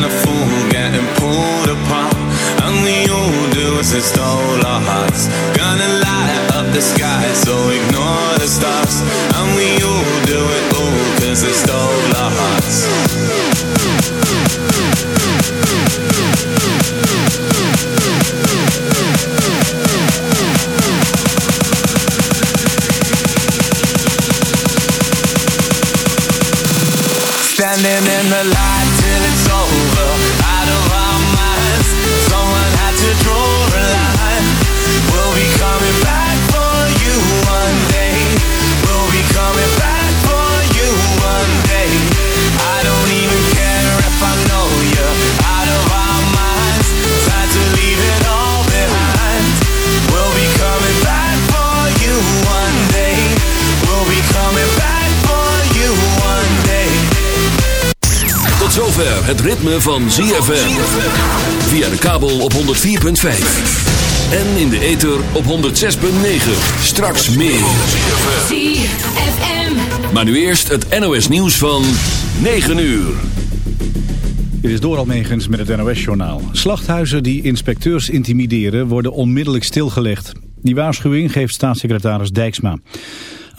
the to ritme van ZFM. Via de kabel op 104.5. En in de ether op 106.9. Straks meer. ZFM. Maar nu eerst het NOS nieuws van 9 uur. Dit is Doral Megens met het NOS-journaal. Slachthuizen die inspecteurs intimideren worden onmiddellijk stilgelegd. Die waarschuwing geeft staatssecretaris Dijksma.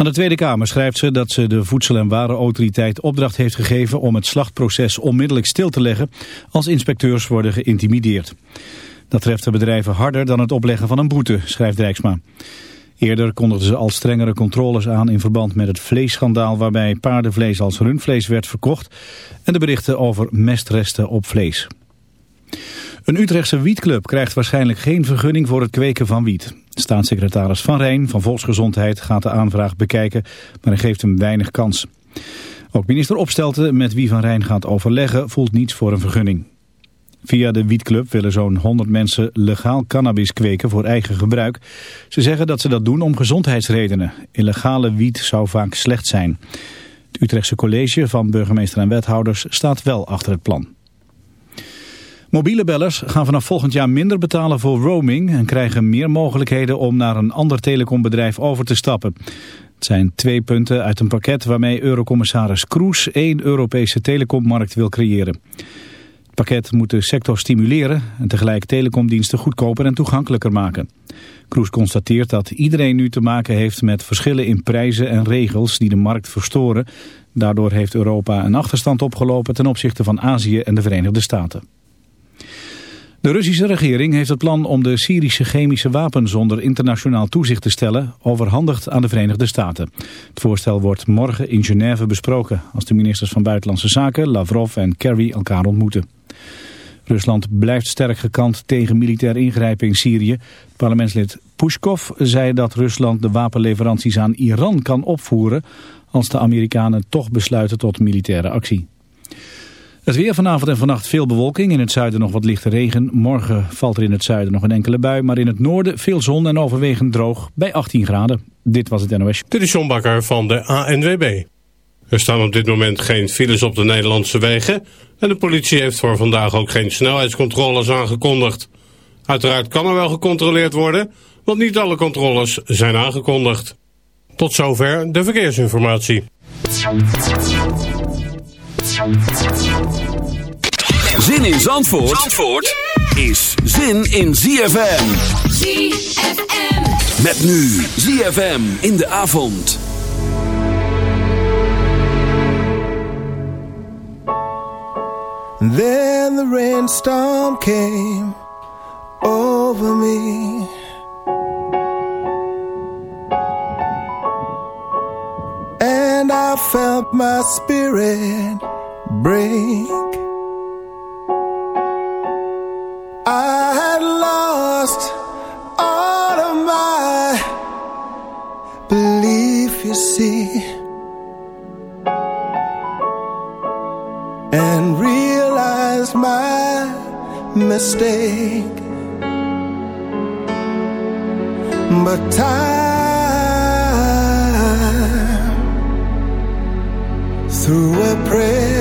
Aan de Tweede Kamer schrijft ze dat ze de Voedsel- en Warenautoriteit opdracht heeft gegeven om het slachtproces onmiddellijk stil te leggen als inspecteurs worden geïntimideerd. Dat treft de bedrijven harder dan het opleggen van een boete, schrijft Dijksma. Eerder kondigden ze al strengere controles aan in verband met het vleesschandaal waarbij paardenvlees als rundvlees werd verkocht en de berichten over mestresten op vlees. Een Utrechtse wietclub krijgt waarschijnlijk geen vergunning voor het kweken van wiet. Staatssecretaris Van Rijn van Volksgezondheid gaat de aanvraag bekijken, maar hij geeft hem weinig kans. Ook minister Opstelten, met wie Van Rijn gaat overleggen, voelt niets voor een vergunning. Via de wietclub willen zo'n 100 mensen legaal cannabis kweken voor eigen gebruik. Ze zeggen dat ze dat doen om gezondheidsredenen. Illegale wiet zou vaak slecht zijn. Het Utrechtse college van burgemeester en wethouders staat wel achter het plan. Mobiele bellers gaan vanaf volgend jaar minder betalen voor roaming en krijgen meer mogelijkheden om naar een ander telecombedrijf over te stappen. Het zijn twee punten uit een pakket waarmee eurocommissaris Kroes één Europese telecommarkt wil creëren. Het pakket moet de sector stimuleren en tegelijk telecomdiensten goedkoper en toegankelijker maken. Kroes constateert dat iedereen nu te maken heeft met verschillen in prijzen en regels die de markt verstoren. Daardoor heeft Europa een achterstand opgelopen ten opzichte van Azië en de Verenigde Staten. De Russische regering heeft het plan om de Syrische chemische wapens onder internationaal toezicht te stellen overhandigd aan de Verenigde Staten. Het voorstel wordt morgen in Genève besproken als de ministers van Buitenlandse Zaken, Lavrov en Kerry elkaar ontmoeten. Rusland blijft sterk gekant tegen militair ingrijpen in Syrië. Parlementslid Pushkov zei dat Rusland de wapenleveranties aan Iran kan opvoeren als de Amerikanen toch besluiten tot militaire actie. Het weer vanavond en vannacht veel bewolking. In het zuiden nog wat lichte regen. Morgen valt er in het zuiden nog een enkele bui. Maar in het noorden veel zon en overwegend droog bij 18 graden. Dit was het NOS. Dit is John Bakker van de ANWB. Er staan op dit moment geen files op de Nederlandse wegen. En de politie heeft voor vandaag ook geen snelheidscontroles aangekondigd. Uiteraard kan er wel gecontroleerd worden, want niet alle controles zijn aangekondigd. Tot zover de verkeersinformatie. Zin in Zandvoort, Zandvoort is zin in ZFM. ZFM. Met nu ZFM in de avond. Then the rainstorm came over me. And I felt my spirit break. I had lost all of my belief, you see. and realized my mistake. But time threw a prayer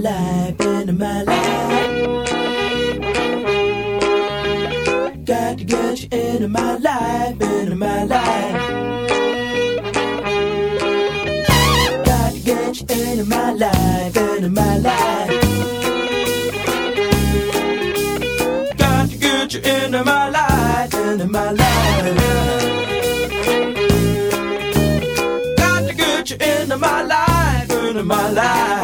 life, end my life. Got to get you into my life, into my life. Got to get you into my life, into my life. Got to get you into my life, into my life. Got to get you into my life, into my life.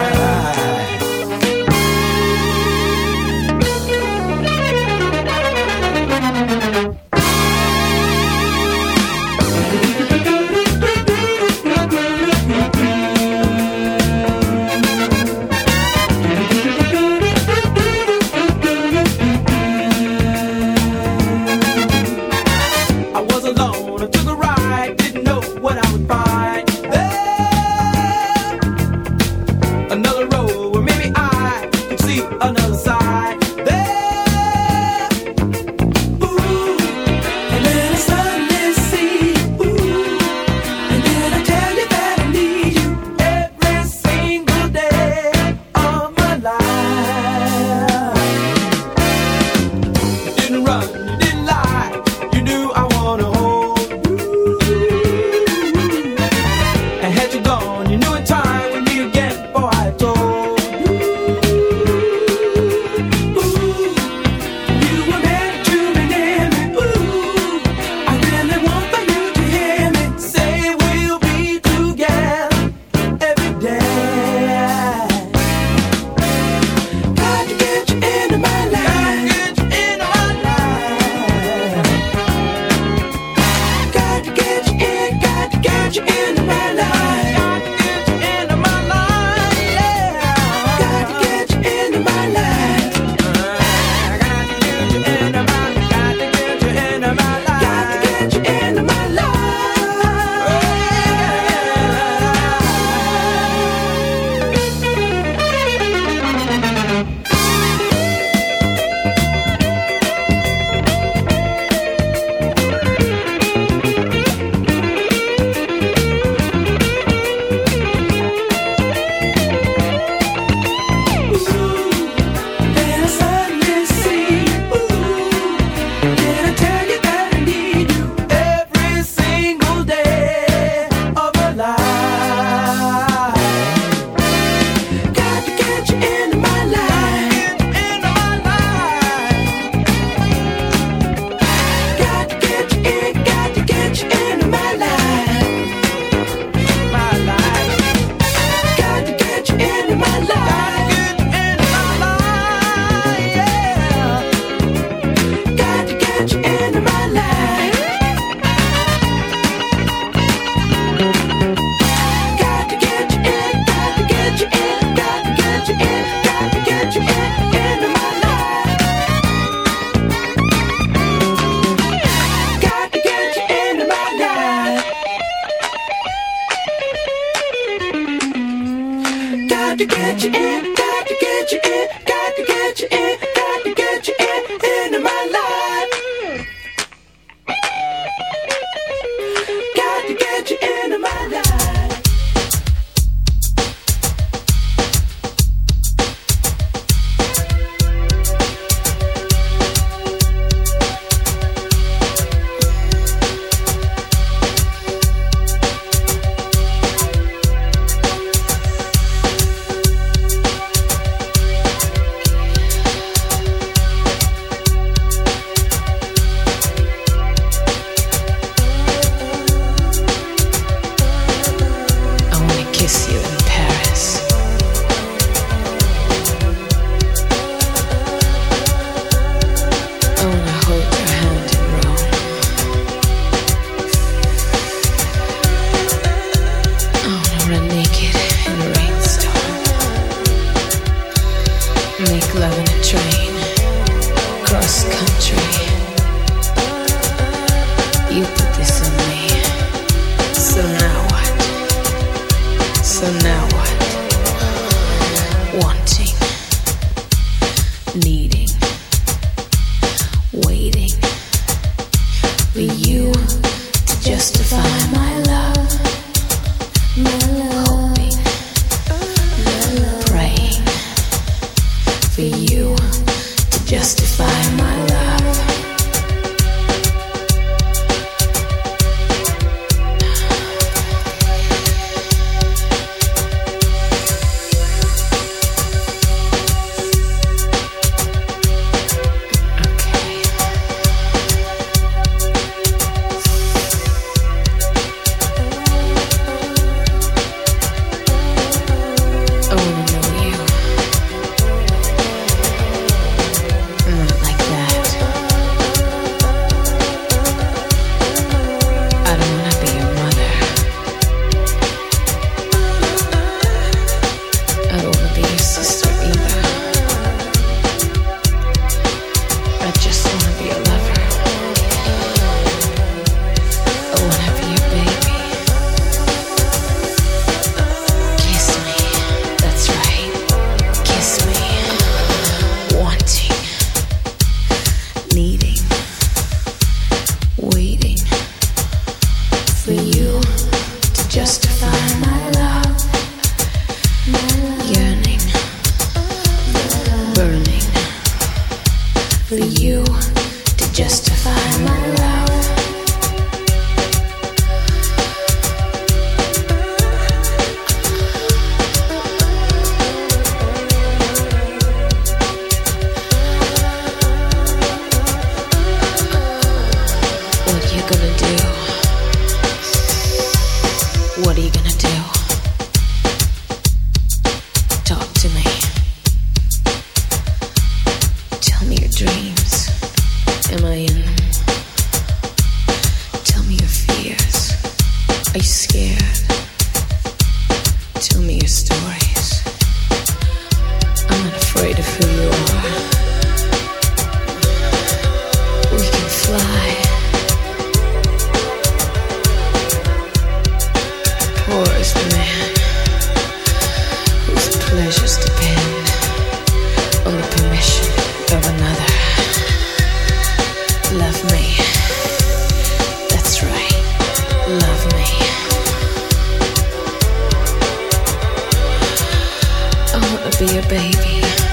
Baby.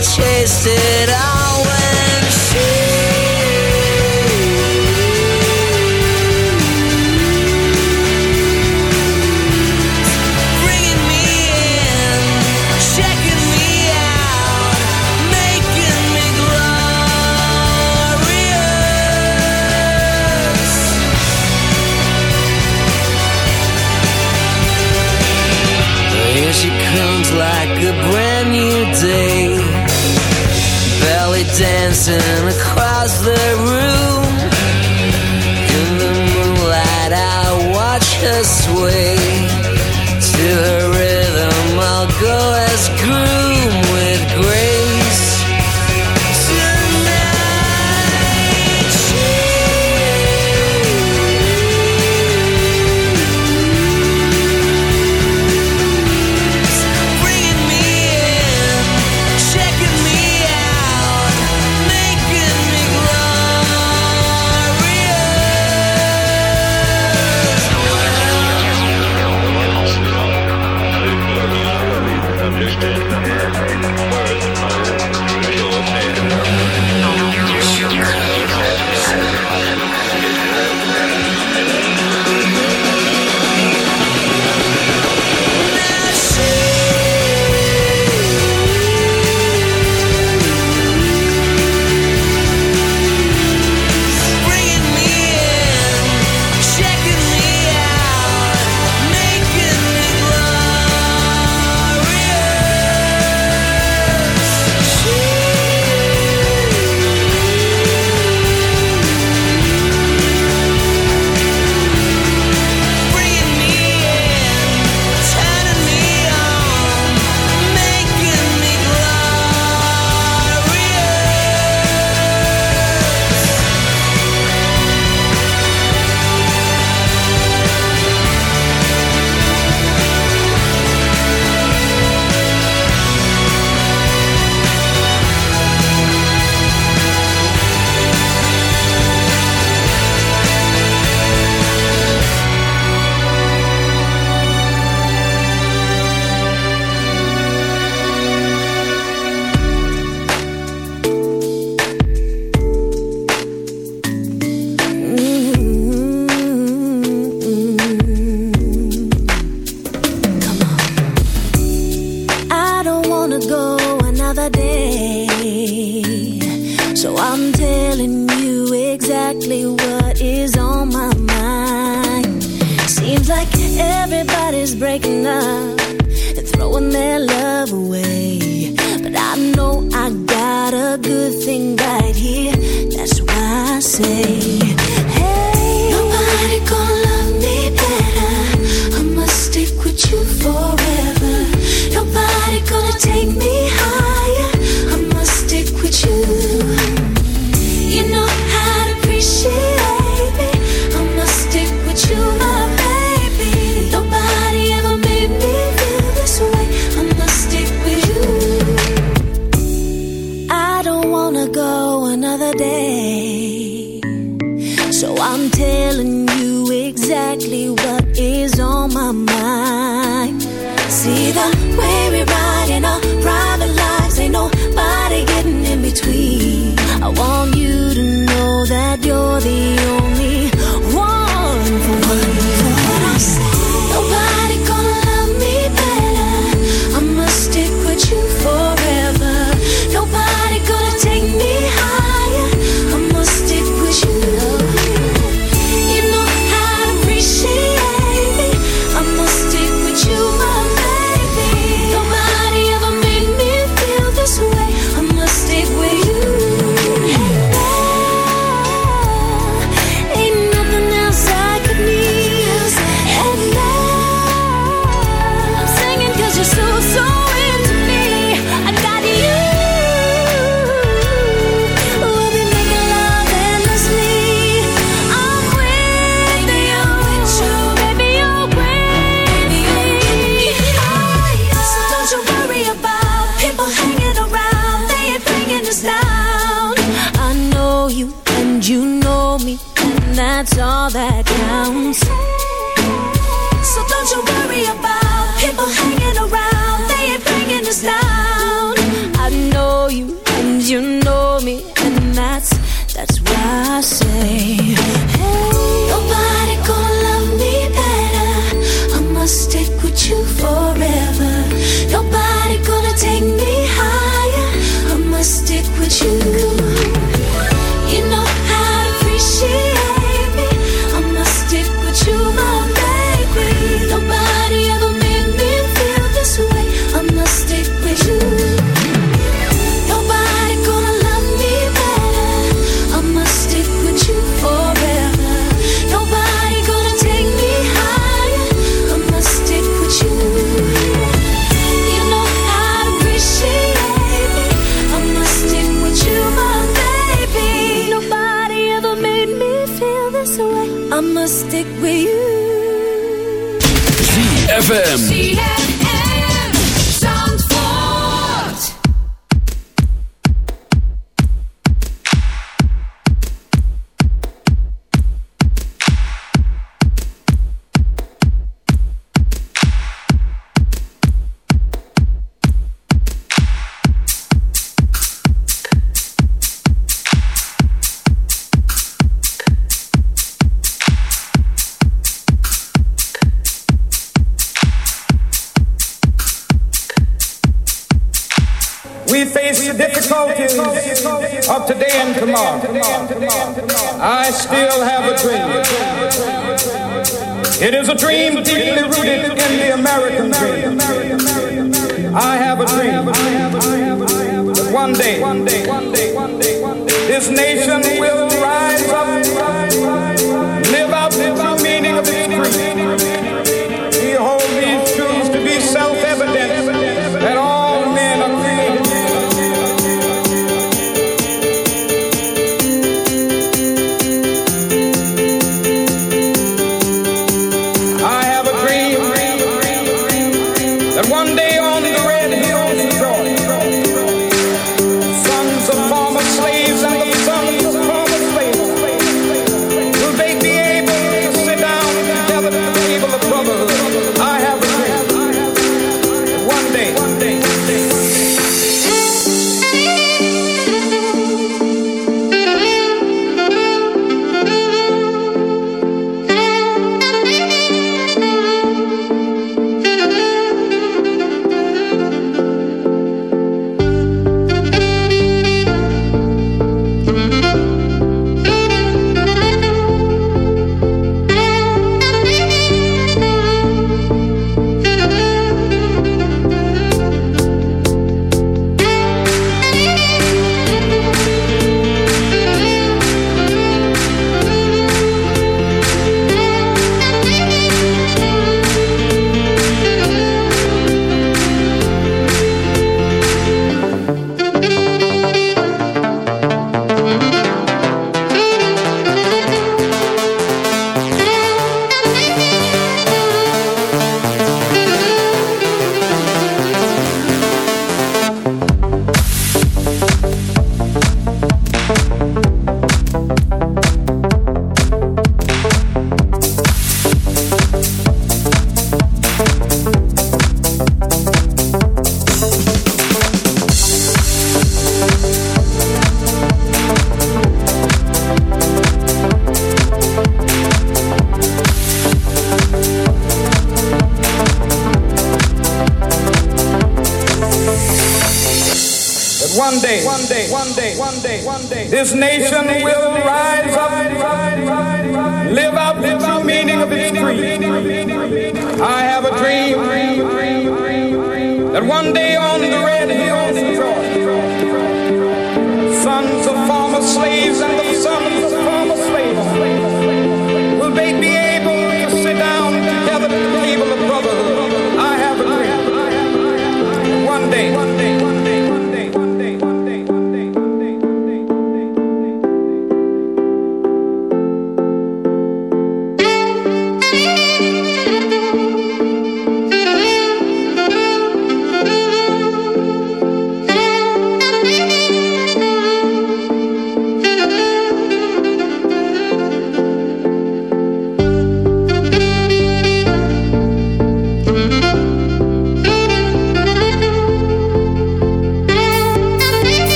Chase it.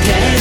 Okay.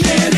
Yeah.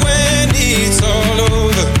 all over.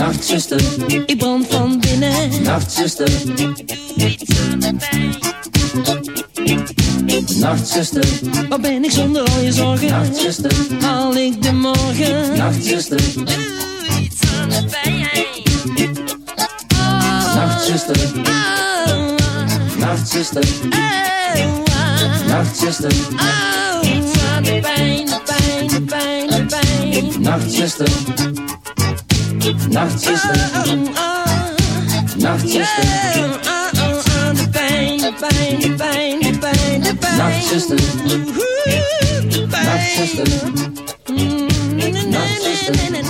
Nachtzuster, ik brand van binnen. Nachtzuster, doe iets aan de pijn. Nachtzuster, wat ben ik zonder al je zorgen? Nachtzuster, haal ik de morgen? Nachtzuster, doe iets aan de pijn. Nachtzuster, Nachtzuster, Nachtzuster, iets aan de pijn, de pijn, de pijn, de pijn. Nachtzuster, Nachtzuster, Nachtzuster, aan de pijn, de pijn, de pijn, de pijn, de pijn. Nachtzuster, Nachtzuster, Nachtzuster.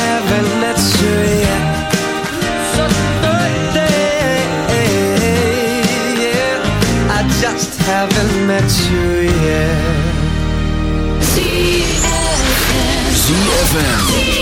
haven't met you yet. ZFM.